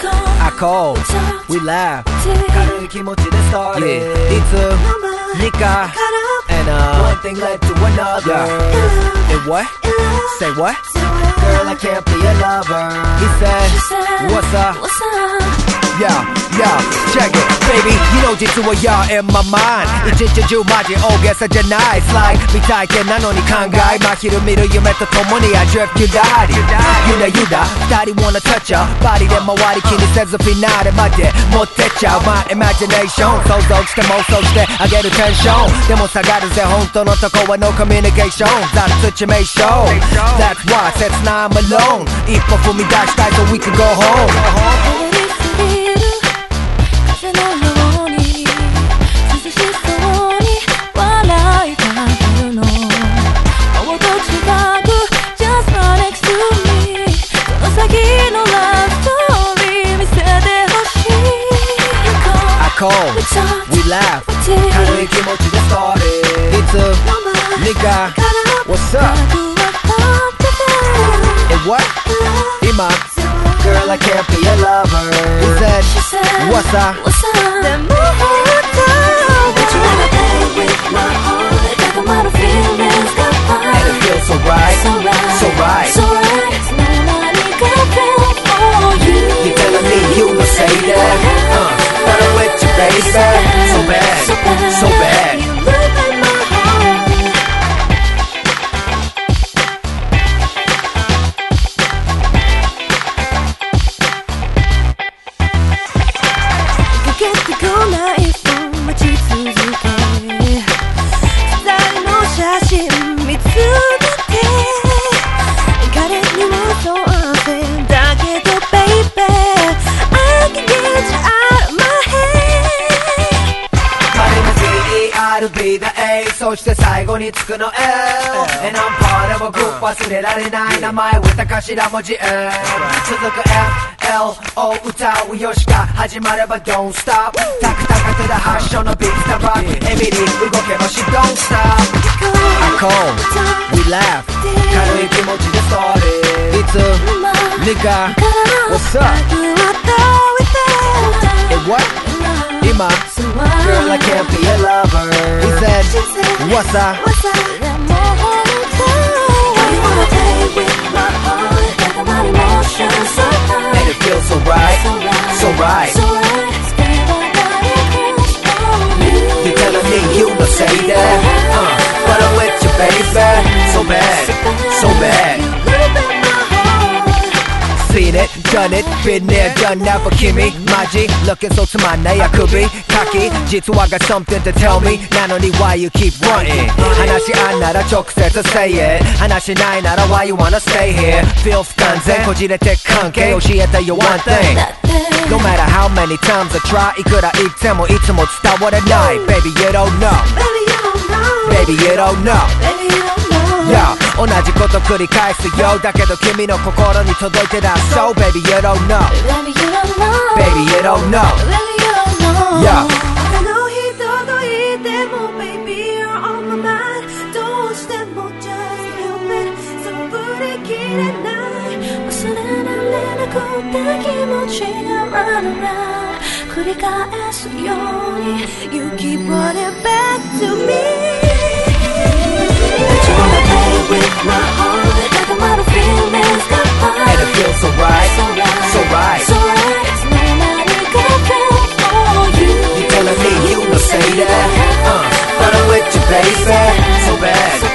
I call We laugh 軽い気持ちで start it いつにか And uh One thing led to another yeah. And what? Say what? Girl I can't be a lover He said What's up? What's up? Yo, yo, check it, baby you know 実は you're in my mind 一日中マジ大げさじゃない It's like 未体験なのに考え真昼見る夢と共に I drift you daddy ゆらゆら二人 wanna touch her バディで周り気にせずフィナーレまで持ってっちゃう My imagination 想像して妄想してあげるテンションでも下がるぜ本当のとこは No communication That's situation That's why 切ない I'm alone 一歩踏み出したい so we can go home we laugh It's a nigga What's up? And what? 이만 Girl I can't be a lover He said What's up? 落ちて最後につくの L 何パーでもグッ忘れられない名前歌頭文字 L 続く FL を歌うよしか始まれば Don't stop タクタクとだ発祥のビッグタバックエミリー動けばし Don't stop I call, we laugh 軽い気持ちでストーリーいつ、何か、what's up I can't be a lover He said What's up? And Seen it, done it, been there, done that for Kimmy 마지, looking so tsumanne, I could be cocky実は got something to tell me なのに why you keep running 話あんなら直接 say it 話ないなら why you wanna stay here feel 不完全こじれて関係教えてよ one thing No matter how many times I try いくら言ってもいつも伝わらない Baby you don't know Baby you don't know Yeah 同じこと繰り返すよだけど君の心に届いてだ So baby you don't know Baby you don't know Yeah 他の人といても Baby you're on my mind どうしても Just help it そう振り切れない忘れられなくて気持ちが Run around 繰り返すように You keep running back to me baby. So bad.